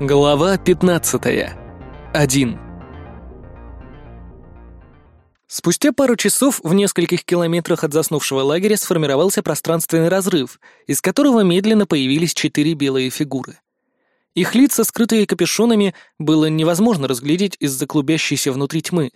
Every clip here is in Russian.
Глава 15. 1. Спустя пару часов в нескольких километрах от заснувшего лагеря сформировался пространственный разрыв, из которого медленно появились четыре белые фигуры. Их лица, скрытые капюшонами, было невозможно разглядеть из-за клубящейся внутри тьмы.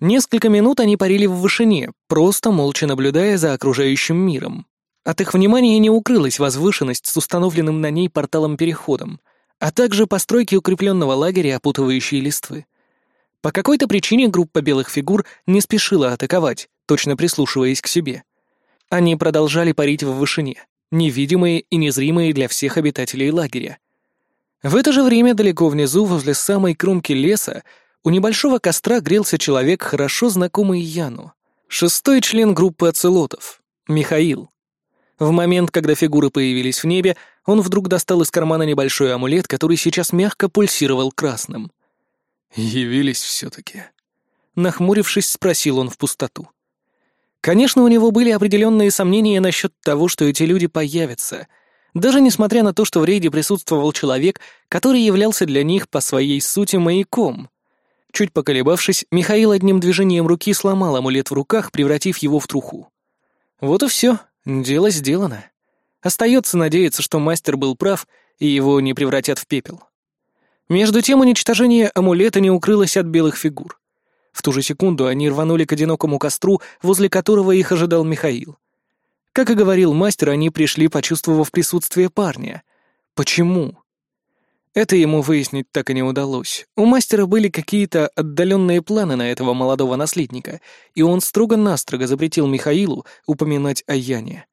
Несколько минут они парили в вышине, просто молча наблюдая за окружающим миром. От их внимания не укрылась возвышенность с установленным на ней порталом-переходом — а также постройки укрепленного лагеря, опутывающие листвы. По какой-то причине группа белых фигур не спешила атаковать, точно прислушиваясь к себе. Они продолжали парить в вышине, невидимые и незримые для всех обитателей лагеря. В это же время далеко внизу, возле самой кромки леса, у небольшого костра грелся человек, хорошо знакомый Яну. Шестой член группы оцелотов, Михаил. В момент, когда фигуры появились в небе, он вдруг достал из кармана небольшой амулет, который сейчас мягко пульсировал красным. «Явились все-таки?» Нахмурившись, спросил он в пустоту. Конечно, у него были определенные сомнения насчет того, что эти люди появятся, даже несмотря на то, что в рейде присутствовал человек, который являлся для них по своей сути маяком. Чуть поколебавшись, Михаил одним движением руки сломал амулет в руках, превратив его в труху. Вот и все, дело сделано. Остается надеяться, что мастер был прав, и его не превратят в пепел. Между тем уничтожение амулета не укрылось от белых фигур. В ту же секунду они рванули к одинокому костру, возле которого их ожидал Михаил. Как и говорил мастер, они пришли, почувствовав присутствие парня. Почему? Это ему выяснить так и не удалось. У мастера были какие-то отдаленные планы на этого молодого наследника, и он строго-настрого запретил Михаилу упоминать о Яне.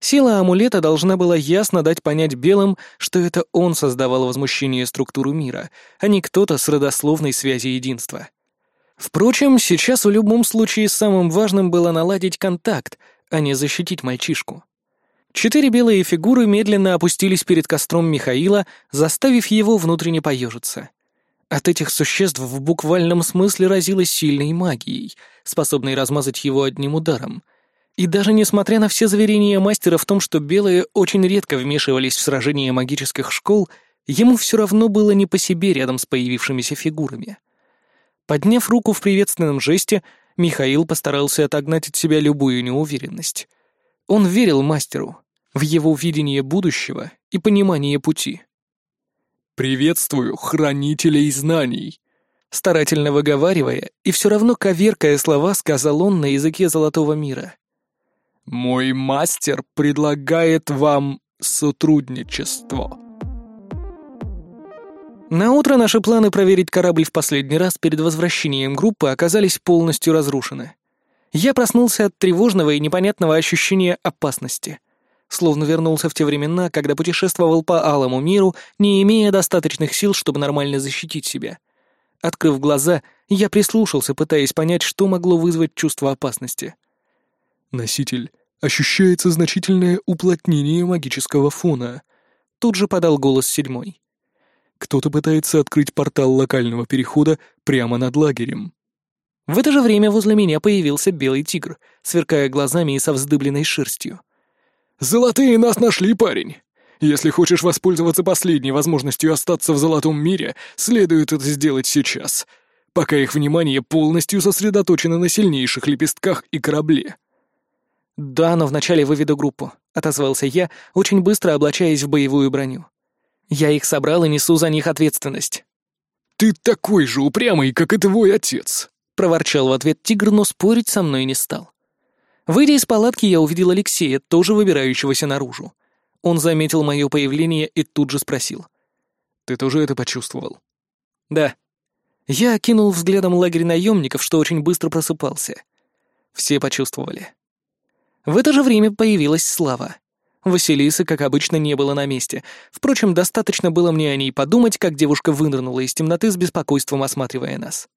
Сила амулета должна была ясно дать понять белым, что это он создавал возмущение структуру мира, а не кто-то с родословной связи единства. Впрочем, сейчас в любом случае самым важным было наладить контакт, а не защитить мальчишку. Четыре белые фигуры медленно опустились перед костром Михаила, заставив его внутренне поежиться. От этих существ в буквальном смысле разило сильной магией, способной размазать его одним ударом — и даже несмотря на все заверения мастера в том, что белые очень редко вмешивались в сражения магических школ, ему все равно было не по себе рядом с появившимися фигурами. Подняв руку в приветственном жесте, Михаил постарался отогнать от себя любую неуверенность. Он верил мастеру, в его видение будущего и понимание пути. «Приветствую, хранителей знаний!» Старательно выговаривая и все равно коверкая слова, сказал он на языке Золотого мира. Мой мастер предлагает вам сотрудничество. На утро наши планы проверить корабль в последний раз перед возвращением группы оказались полностью разрушены. Я проснулся от тревожного и непонятного ощущения опасности. Словно вернулся в те времена, когда путешествовал по алому миру, не имея достаточных сил, чтобы нормально защитить себя. Открыв глаза, я прислушался, пытаясь понять, что могло вызвать чувство опасности. Носитель ощущается значительное уплотнение магического фона. Тут же подал голос седьмой. Кто-то пытается открыть портал локального перехода прямо над лагерем. В это же время возле меня появился белый тигр, сверкая глазами и со вздыбленной шерстью. «Золотые нас нашли, парень! Если хочешь воспользоваться последней возможностью остаться в золотом мире, следует это сделать сейчас, пока их внимание полностью сосредоточено на сильнейших лепестках и корабле». «Да, но вначале выведу группу», — отозвался я, очень быстро облачаясь в боевую броню. «Я их собрал и несу за них ответственность». «Ты такой же упрямый, как и твой отец», — проворчал в ответ тигр, но спорить со мной не стал. Выйдя из палатки, я увидел Алексея, тоже выбирающегося наружу. Он заметил мое появление и тут же спросил. «Ты тоже это почувствовал?» «Да». Я окинул взглядом лагерь наемников, что очень быстро просыпался. Все почувствовали. В это же время появилась Слава. Василисы, как обычно, не было на месте. Впрочем, достаточно было мне о ней подумать, как девушка вынырнула из темноты с беспокойством осматривая нас.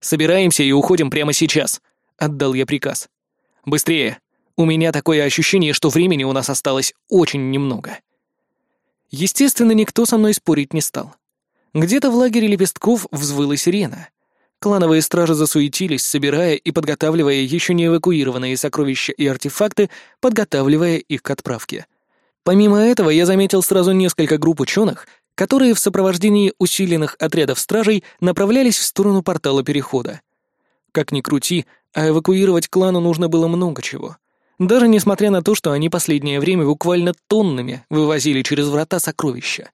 «Собираемся и уходим прямо сейчас», — отдал я приказ. «Быстрее! У меня такое ощущение, что времени у нас осталось очень немного». Естественно, никто со мной спорить не стал. Где-то в лагере лепестков взвыла сирена. Клановые стражи засуетились, собирая и подготавливая еще не эвакуированные сокровища и артефакты, подготавливая их к отправке. Помимо этого, я заметил сразу несколько групп ученых, которые в сопровождении усиленных отрядов стражей направлялись в сторону портала перехода. Как ни крути, а эвакуировать клану нужно было много чего. Даже несмотря на то, что они последнее время буквально тоннами вывозили через врата сокровища.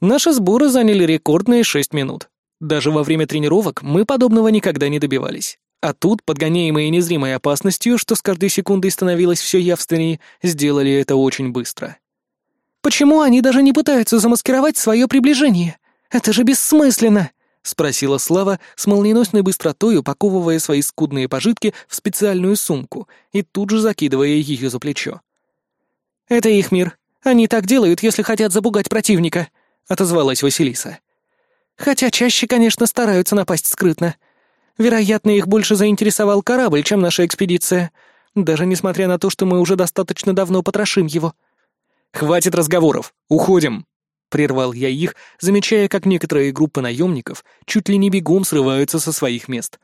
Наши сборы заняли рекордные шесть минут. Даже во время тренировок мы подобного никогда не добивались. А тут, подгоняемые незримой опасностью, что с каждой секундой становилось все явственнее, сделали это очень быстро. «Почему они даже не пытаются замаскировать свое приближение? Это же бессмысленно!» — спросила Слава с молниеносной быстротой, упаковывая свои скудные пожитки в специальную сумку и тут же закидывая ее за плечо. «Это их мир. Они так делают, если хотят запугать противника», — отозвалась Василиса. «Хотя чаще, конечно, стараются напасть скрытно. Вероятно, их больше заинтересовал корабль, чем наша экспедиция, даже несмотря на то, что мы уже достаточно давно потрошим его». «Хватит разговоров! Уходим!» Прервал я их, замечая, как некоторые группы наемников чуть ли не бегом срываются со своих мест.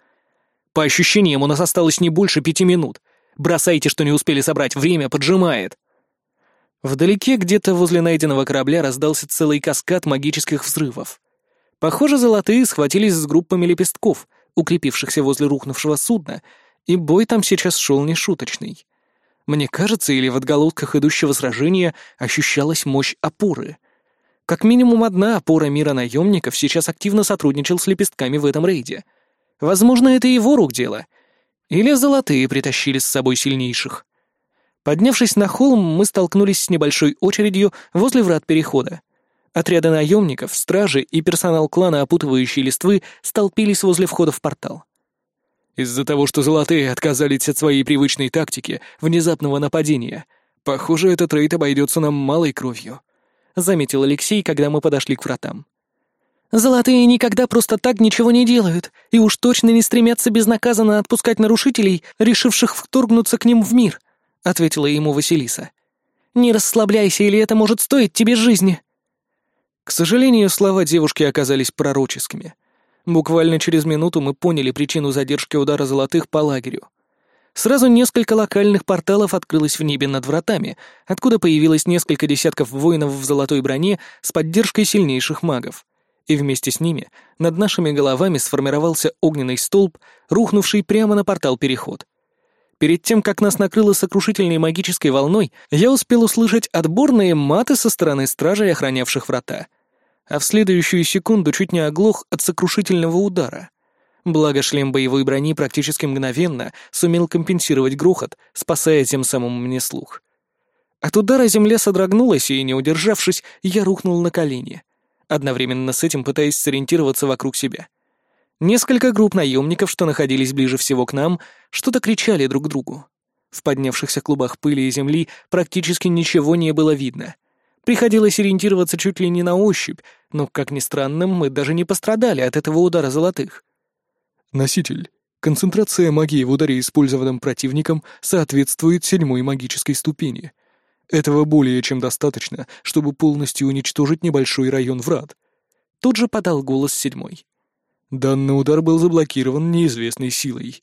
«По ощущениям, у нас осталось не больше пяти минут. Бросайте, что не успели собрать, время поджимает!» Вдалеке, где-то возле найденного корабля, раздался целый каскад магических взрывов. Похоже, золотые схватились с группами лепестков, укрепившихся возле рухнувшего судна, и бой там сейчас шел нешуточный. Мне кажется, или в отголосках идущего сражения ощущалась мощь опоры — как минимум одна опора мира наемников сейчас активно сотрудничал с лепестками в этом рейде. Возможно, это его рук дело. Или золотые притащили с собой сильнейших. Поднявшись на холм, мы столкнулись с небольшой очередью возле врат перехода. Отряды наемников, стражи и персонал клана, опутывающие листвы, столпились возле входа в портал. Из-за того, что золотые отказались от своей привычной тактики внезапного нападения, похоже, этот рейд обойдется нам малой кровью. — заметил Алексей, когда мы подошли к вратам. «Золотые никогда просто так ничего не делают, и уж точно не стремятся безнаказанно отпускать нарушителей, решивших вторгнуться к ним в мир», — ответила ему Василиса. «Не расслабляйся, или это может стоить тебе жизни». К сожалению, слова девушки оказались пророческими. Буквально через минуту мы поняли причину задержки удара золотых по лагерю. Сразу несколько локальных порталов открылось в небе над вратами, откуда появилось несколько десятков воинов в золотой броне с поддержкой сильнейших магов. И вместе с ними над нашими головами сформировался огненный столб, рухнувший прямо на портал-переход. Перед тем, как нас накрыло сокрушительной магической волной, я успел услышать отборные маты со стороны стражей, охранявших врата. А в следующую секунду чуть не оглох от сокрушительного удара — Благо шлем боевой брони практически мгновенно сумел компенсировать грохот, спасая тем самым мне слух. От удара земля содрогнулась, и, не удержавшись, я рухнул на колени, одновременно с этим пытаясь сориентироваться вокруг себя. Несколько групп наемников, что находились ближе всего к нам, что-то кричали друг другу. В поднявшихся клубах пыли и земли практически ничего не было видно. Приходилось ориентироваться чуть ли не на ощупь, но, как ни странно, мы даже не пострадали от этого удара золотых. Носитель. Концентрация магии в ударе, использованном противником, соответствует седьмой магической ступени. Этого более чем достаточно, чтобы полностью уничтожить небольшой район врат. Тут же подал голос седьмой. Данный удар был заблокирован неизвестной силой.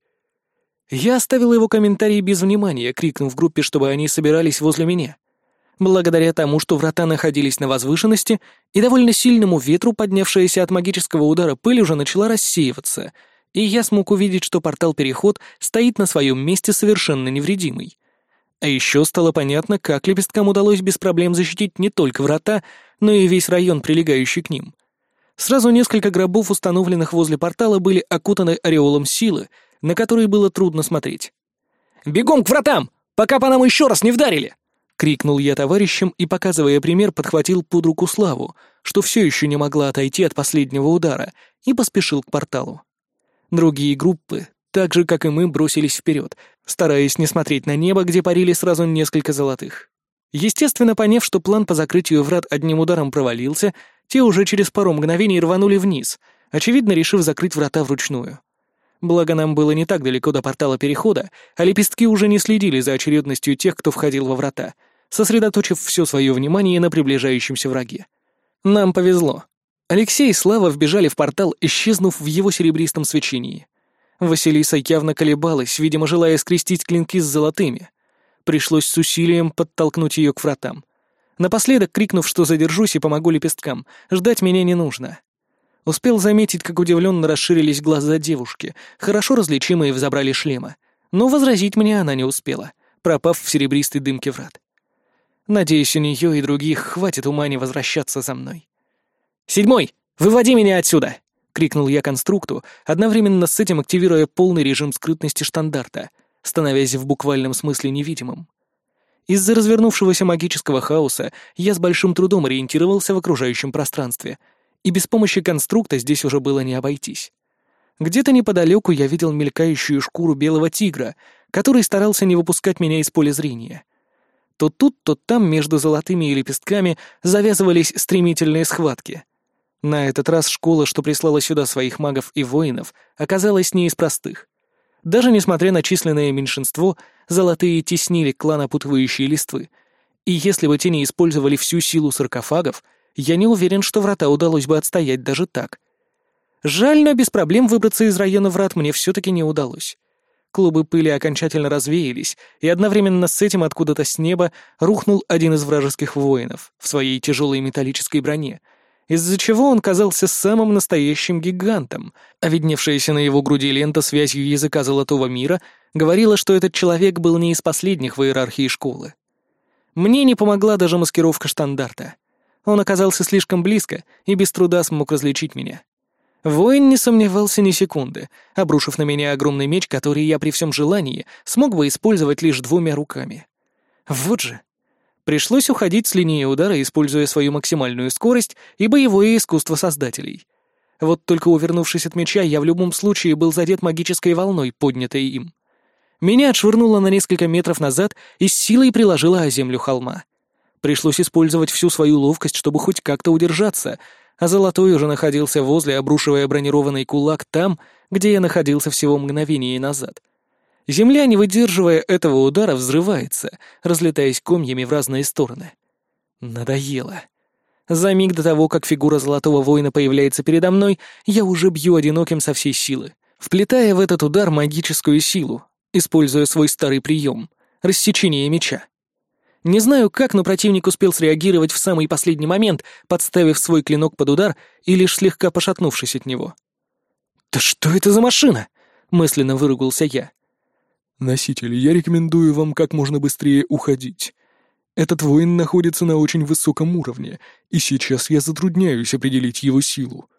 Я оставил его комментарий без внимания, крикнув в группе, чтобы они собирались возле меня. Благодаря тому, что врата находились на возвышенности, и довольно сильному ветру, поднявшаяся от магического удара пыль уже начала рассеиваться — и я смог увидеть, что портал-переход стоит на своем месте совершенно невредимый. А еще стало понятно, как лепесткам удалось без проблем защитить не только врата, но и весь район, прилегающий к ним. Сразу несколько гробов, установленных возле портала, были окутаны ореолом силы, на который было трудно смотреть. «Бегом к вратам, пока по нам еще раз не вдарили!» — крикнул я товарищам и, показывая пример, подхватил под руку Славу, что все еще не могла отойти от последнего удара, и поспешил к порталу. Другие группы, так же, как и мы, бросились вперед, стараясь не смотреть на небо, где парили сразу несколько золотых. Естественно, поняв, что план по закрытию врат одним ударом провалился, те уже через пару мгновений рванули вниз, очевидно, решив закрыть врата вручную. Благо нам было не так далеко до портала перехода, а лепестки уже не следили за очередностью тех, кто входил во врата, сосредоточив все свое внимание на приближающемся враге. Нам повезло. Алексей и Слава вбежали в портал, исчезнув в его серебристом свечении. Василиса явно колебалась, видимо, желая скрестить клинки с золотыми. Пришлось с усилием подтолкнуть ее к вратам. Напоследок крикнув, что задержусь и помогу лепесткам, ждать меня не нужно. Успел заметить, как удивленно расширились глаза девушки, хорошо различимые в забрали шлема. Но возразить мне она не успела, пропав в серебристой дымке врат. Надеюсь, у нее и других хватит ума не возвращаться за мной. «Седьмой! Выводи меня отсюда!» — крикнул я конструкту, одновременно с этим активируя полный режим скрытности штандарта, становясь в буквальном смысле невидимым. Из-за развернувшегося магического хаоса я с большим трудом ориентировался в окружающем пространстве — и без помощи конструкта здесь уже было не обойтись. Где-то неподалеку я видел мелькающую шкуру белого тигра, который старался не выпускать меня из поля зрения. То тут, то там между золотыми лепестками завязывались стремительные схватки. На этот раз школа, что прислала сюда своих магов и воинов, оказалась не из простых. Даже несмотря на численное меньшинство, золотые теснили клан опутывающие листвы, и если бы те не использовали всю силу саркофагов — я не уверен, что врата удалось бы отстоять даже так. Жаль, но без проблем выбраться из района врат мне все-таки не удалось. Клубы пыли окончательно развеялись, и одновременно с этим откуда-то с неба рухнул один из вражеских воинов в своей тяжелой металлической броне, из-за чего он казался самым настоящим гигантом, а видневшаяся на его груди лента связью языка Золотого Мира говорила, что этот человек был не из последних в иерархии школы. Мне не помогла даже маскировка штандарта. Он оказался слишком близко и без труда смог различить меня. Воин не сомневался ни секунды, обрушив на меня огромный меч, который я при всем желании смог бы использовать лишь двумя руками. Вот же. Пришлось уходить с линии удара, используя свою максимальную скорость и боевое искусство создателей. Вот только увернувшись от меча, я в любом случае был задет магической волной, поднятой им. Меня отшвырнуло на несколько метров назад и с силой приложило о землю холма. Пришлось использовать всю свою ловкость, чтобы хоть как-то удержаться, а Золотой уже находился возле, обрушивая бронированный кулак там, где я находился всего мгновение назад. Земля, не выдерживая этого удара, взрывается, разлетаясь комьями в разные стороны. Надоело. За миг до того, как фигура Золотого Воина появляется передо мной, я уже бью одиноким со всей силы, вплетая в этот удар магическую силу, используя свой старый прием — рассечение меча. Не знаю как, но противник успел среагировать в самый последний момент, подставив свой клинок под удар и лишь слегка пошатнувшись от него. «Да что это за машина?» — мысленно выругался я. «Носитель, я рекомендую вам как можно быстрее уходить. Этот воин находится на очень высоком уровне, и сейчас я затрудняюсь определить его силу».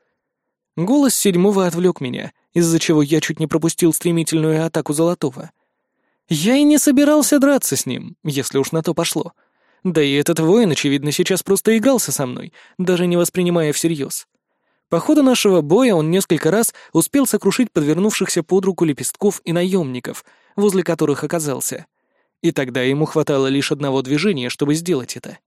Голос седьмого отвлек меня, из-за чего я чуть не пропустил стремительную атаку Золотого — я и не собирался драться с ним, если уж на то пошло. Да и этот воин, очевидно, сейчас просто игрался со мной, даже не воспринимая всерьез. По ходу нашего боя он несколько раз успел сокрушить подвернувшихся под руку лепестков и наемников, возле которых оказался. И тогда ему хватало лишь одного движения, чтобы сделать это.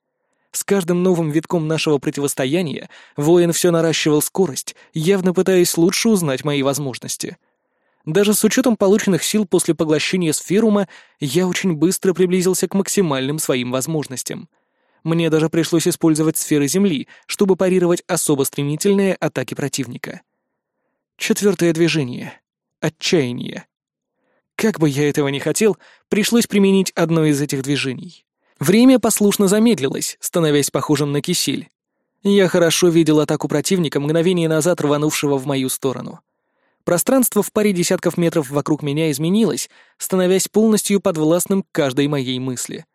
С каждым новым витком нашего противостояния воин все наращивал скорость, явно пытаясь лучше узнать мои возможности — даже с учетом полученных сил после поглощения сферума, я очень быстро приблизился к максимальным своим возможностям. Мне даже пришлось использовать сферы Земли, чтобы парировать особо стремительные атаки противника. Четвертое движение. Отчаяние. Как бы я этого не хотел, пришлось применить одно из этих движений. Время послушно замедлилось, становясь похожим на кисель. Я хорошо видел атаку противника, мгновение назад рванувшего в мою сторону. Пространство в паре десятков метров вокруг меня изменилось, становясь полностью подвластным каждой моей мысли.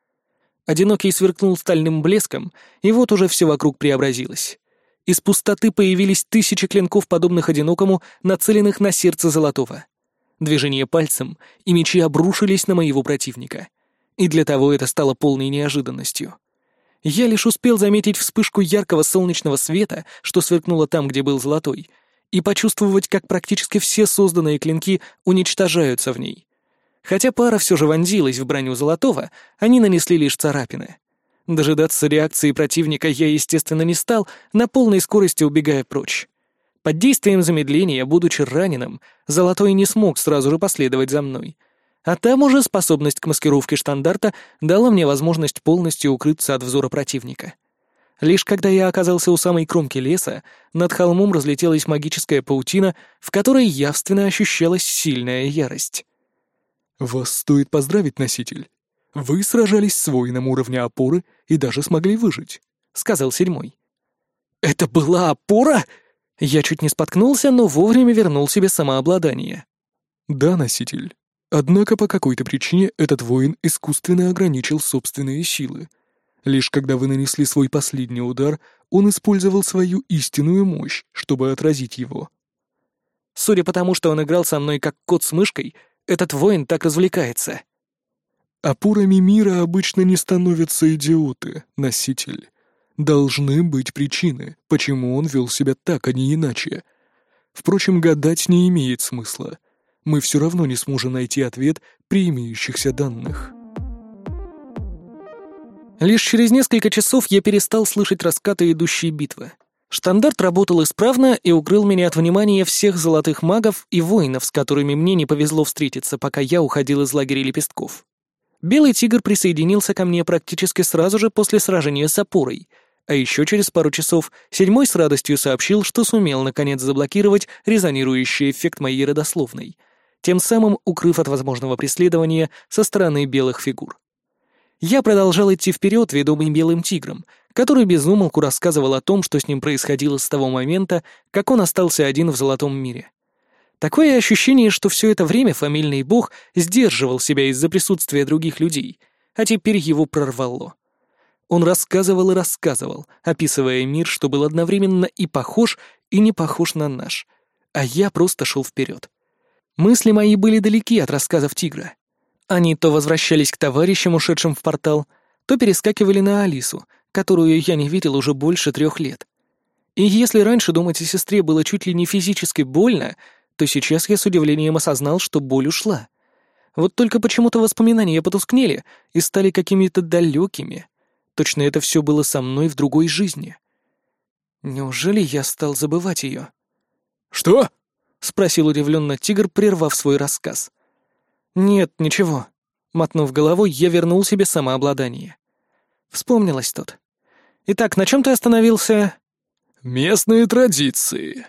Одинокий сверкнул стальным блеском, и вот уже все вокруг преобразилось. Из пустоты появились тысячи клинков, подобных одинокому, нацеленных на сердце Золотого. Движение пальцем, и мечи обрушились на моего противника. И для того это стало полной неожиданностью. Я лишь успел заметить вспышку яркого солнечного света, что сверкнуло там, где был Золотой — и почувствовать, как практически все созданные клинки уничтожаются в ней. Хотя пара все же вонзилась в броню Золотого, они нанесли лишь царапины. Дожидаться реакции противника я, естественно, не стал, на полной скорости убегая прочь. Под действием замедления, будучи раненым, Золотой не смог сразу же последовать за мной. А там уже способность к маскировке штандарта дала мне возможность полностью укрыться от взора противника. Лишь когда я оказался у самой кромки леса, над холмом разлетелась магическая паутина, в которой явственно ощущалась сильная ярость. «Вас стоит поздравить, носитель. Вы сражались с воином уровня опоры и даже смогли выжить», — сказал седьмой. «Это была опора?» Я чуть не споткнулся, но вовремя вернул себе самообладание. «Да, носитель. Однако по какой-то причине этот воин искусственно ограничил собственные силы. Лишь когда вы нанесли свой последний удар, он использовал свою истинную мощь, чтобы отразить его. Судя по тому, что он играл со мной как кот с мышкой, этот воин так развлекается. Опорами мира обычно не становятся идиоты, носитель. Должны быть причины, почему он вел себя так, а не иначе. Впрочем, гадать не имеет смысла мы все равно не сможем найти ответ при имеющихся данных. Лишь через несколько часов я перестал слышать раскаты идущей битвы. Штандарт работал исправно и укрыл меня от внимания всех золотых магов и воинов, с которыми мне не повезло встретиться, пока я уходил из лагеря лепестков. Белый тигр присоединился ко мне практически сразу же после сражения с опорой, а еще через пару часов седьмой с радостью сообщил, что сумел наконец заблокировать резонирующий эффект моей родословной — тем самым укрыв от возможного преследования со стороны белых фигур. Я продолжал идти вперед, ведомый белым тигром, который безумолку рассказывал о том, что с ним происходило с того момента, как он остался один в золотом мире. Такое ощущение, что все это время фамильный бог сдерживал себя из-за присутствия других людей, а теперь его прорвало. Он рассказывал и рассказывал, описывая мир, что был одновременно и похож, и не похож на наш, а я просто шел вперед. Мысли мои были далеки от рассказов тигра. Они то возвращались к товарищам, ушедшим в портал, то перескакивали на Алису, которую я не видел уже больше трех лет. И если раньше думать о сестре было чуть ли не физически больно, то сейчас я с удивлением осознал, что боль ушла. Вот только почему-то воспоминания потускнели и стали какими-то далекими. Точно это все было со мной в другой жизни. Неужели я стал забывать ее? «Что?» — спросил удивленно тигр, прервав свой рассказ. «Нет, ничего». Мотнув головой, я вернул себе самообладание. Вспомнилось тут. «Итак, на чем ты остановился?» «Местные традиции»,